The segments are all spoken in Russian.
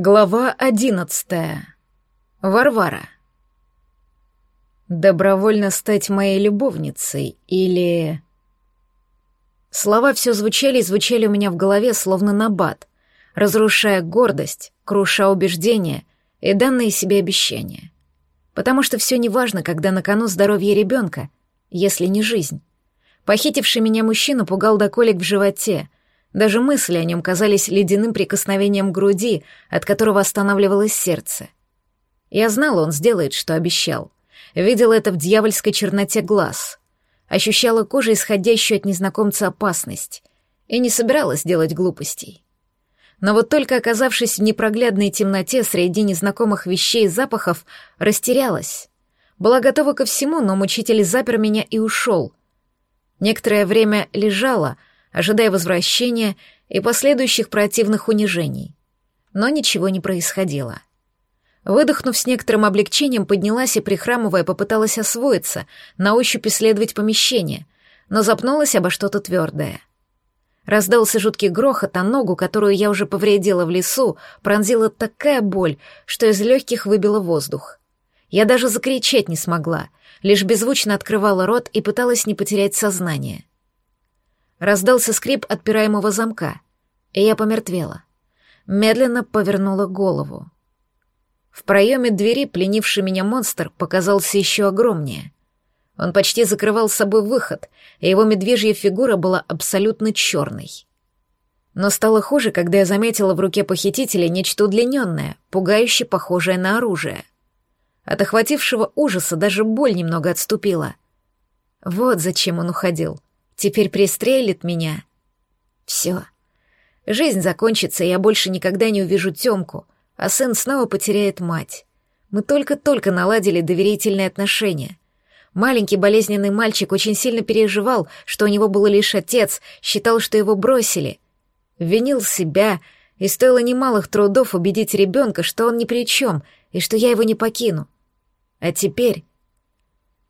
Глава одиннадцатая. Варвара. Добровольно стать моей любовницей или... Слова все звучали и звучали у меня в голове, словно набат, разрушая гордость, круша убеждения и данные себе обещания. Потому что все неважно, когда на кону здоровье ребенка, если не жизнь. Похитивший меня мужчина пугал до колик в животе — даже мысли о нем казались ледяным прикосновением груди, от которого останавливалось сердце. Я знала, он сделает, что обещал. Видела это в дьявольской черноте глаз. Ощущала кожей исходящую от незнакомца опасность. И не собиралась делать глупостей. Но вот только оказавшись в непроглядной темноте среди незнакомых вещей и запахов, растерялась. Была готова ко всему, но мучитель запер меня и ушел. Некоторое время лежала, ожидая возвращения и последующих противных унижений. Но ничего не происходило. Выдохнув с некоторым облегчением, поднялась и, прихрамывая, попыталась освоиться, на ощупь исследовать помещение, но запнулась обо что-то твердое. Раздался жуткий грохот, а ногу, которую я уже повредила в лесу, пронзила такая боль, что из легких выбила воздух. Я даже закричать не смогла, лишь беззвучно открывала рот и пыталась не потерять сознание. Раздался скрип отпираемого замка, и я помертвела. Медленно повернула голову. В проеме двери пленивший меня монстр показался еще огромнее. Он почти закрывал с собой выход, и его медвежья фигура была абсолютно черной. Но стало хуже, когда я заметила в руке похитителя нечто удлиненное, пугающе похожее на оружие. От охватившего ужаса даже боль немного отступила. Вот зачем он уходил — Теперь пристрелит меня. Все. Жизнь закончится, и я больше никогда не увижу Тёмку, а сын снова потеряет мать. Мы только-только наладили доверительные отношения. Маленький болезненный мальчик очень сильно переживал, что у него был лишь отец, считал, что его бросили. Винил себя, и стоило немалых трудов убедить ребенка, что он ни при чем, и что я его не покину. А теперь...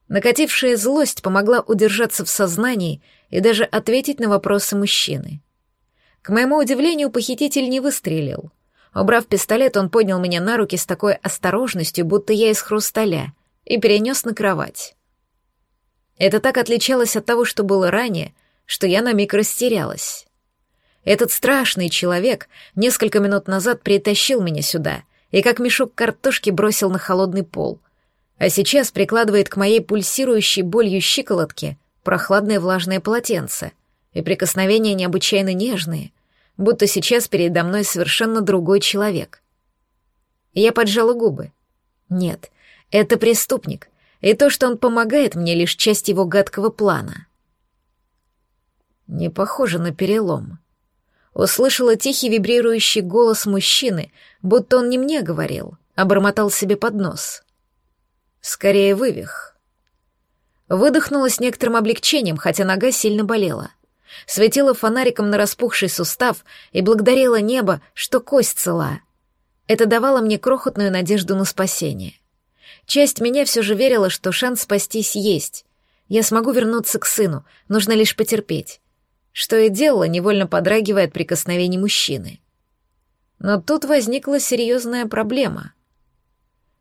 Накатившая злость помогла удержаться в сознании и даже ответить на вопросы мужчины. К моему удивлению, похититель не выстрелил. Убрав пистолет, он поднял меня на руки с такой осторожностью, будто я из хрусталя, и перенес на кровать. Это так отличалось от того, что было ранее, что я на миг растерялась. Этот страшный человек несколько минут назад притащил меня сюда и как мешок картошки бросил на холодный пол, а сейчас прикладывает к моей пульсирующей болью щиколотке прохладное влажное полотенце и прикосновения необычайно нежные, будто сейчас передо мной совершенно другой человек. Я поджала губы. Нет, это преступник, и то, что он помогает мне, лишь часть его гадкого плана. Не похоже на перелом. Услышала тихий вибрирующий голос мужчины, будто он не мне говорил, а бормотал себе под нос. Скорее вывих. Выдохнула с некоторым облегчением, хотя нога сильно болела. Светила фонариком на распухший сустав и благодарила небо, что кость цела. Это давало мне крохотную надежду на спасение. Часть меня все же верила, что шанс спастись есть. Я смогу вернуться к сыну, нужно лишь потерпеть. Что и делала, невольно подрагивая от прикосновений мужчины. Но тут возникла серьезная проблема —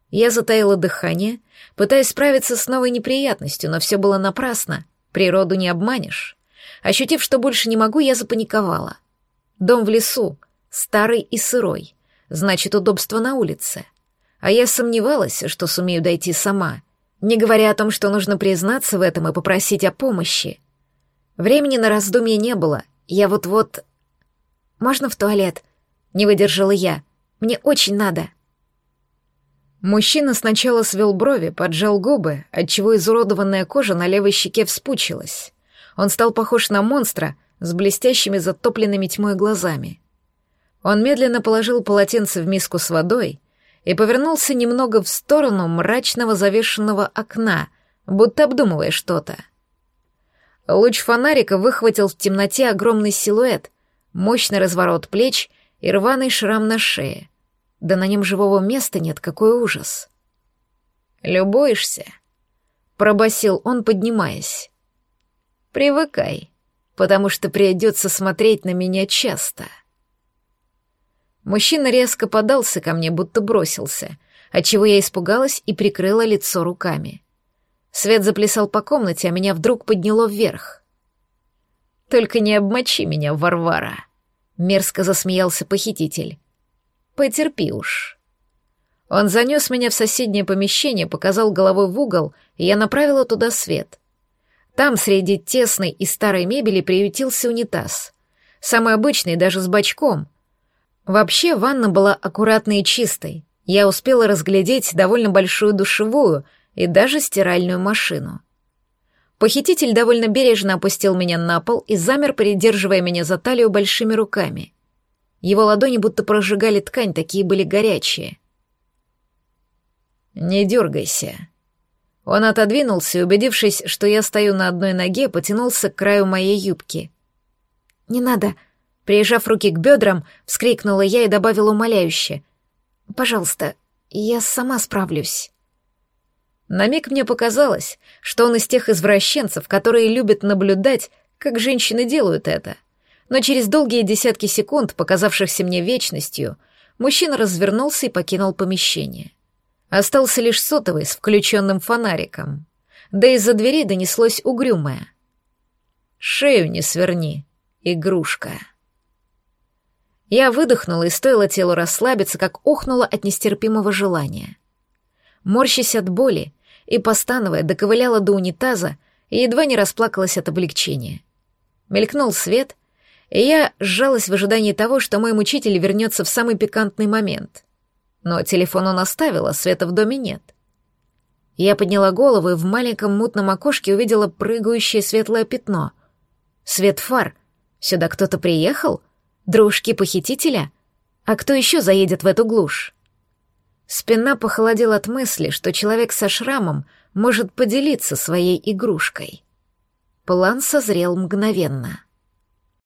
я затаила дыхание, пытаясь справиться с новой неприятностью, но все было напрасно. Природу не обманешь. Ощутив, что больше не могу, я запаниковала. Дом в лесу, старый и сырой, значит, удобство на улице. А я сомневалась, что сумею дойти сама, не говоря о том, что нужно признаться в этом и попросить о помощи. Времени на раздумье не было, я вот-вот... «Можно в туалет?» — не выдержала я. «Мне очень надо». Мужчина сначала свел брови, поджал губы, отчего изуродованная кожа на левой щеке вспучилась. Он стал похож на монстра с блестящими затопленными тьмой глазами. Он медленно положил полотенце в миску с водой и повернулся немного в сторону мрачного завешенного окна, будто обдумывая что-то. Луч фонарика выхватил в темноте огромный силуэт, мощный разворот плеч и рваный шрам на шее — да на нем живого места нет, какой ужас. «Любуешься?» — пробасил он, поднимаясь. «Привыкай, потому что придется смотреть на меня часто». Мужчина резко подался ко мне, будто бросился, отчего я испугалась и прикрыла лицо руками. Свет заплясал по комнате, а меня вдруг подняло вверх. «Только не обмочи меня, Варвара!» — мерзко засмеялся похититель. «Потерпи уж». Он занес меня в соседнее помещение, показал головой в угол, и я направила туда свет. Там, среди тесной и старой мебели, приютился унитаз. Самый обычный, даже с бачком — Вообще, ванна была аккуратной и чистой. Я успела разглядеть довольно большую душевую и даже стиральную машину. Похититель довольно бережно опустил меня на пол и замер, придерживая меня за талию большими руками. Его ладони будто прожигали ткань, такие были горячие. «Не дергайся». Он отодвинулся убедившись, что я стою на одной ноге, потянулся к краю моей юбки. «Не надо», Прижав руки к бедрам, вскрикнула я и добавила умоляюще. «Пожалуйста, я сама справлюсь». На миг мне показалось, что он из тех извращенцев, которые любят наблюдать, как женщины делают это. Но через долгие десятки секунд, показавшихся мне вечностью, мужчина развернулся и покинул помещение. Остался лишь сотовый с включенным фонариком. Да из-за двери донеслось угрюмое. «Шею не сверни, игрушка». Я выдохнула, и стоило телу расслабиться, как охнула от нестерпимого желания. Морщась от боли и, постановая, доковыляла до унитаза и едва не расплакалась от облегчения. Мелькнул свет, и я сжалась в ожидании того, что мой мучитель вернется в самый пикантный момент. Но телефон он оставил, а света в доме нет. Я подняла голову и в маленьком мутном окошке увидела прыгающее светлое пятно. Свет фар. Сюда кто-то приехал? Дружки похитителя? А кто еще заедет в эту глушь? Спина похолодела от мысли, что человек со шрамом может поделиться своей игрушкой. План созрел мгновенно.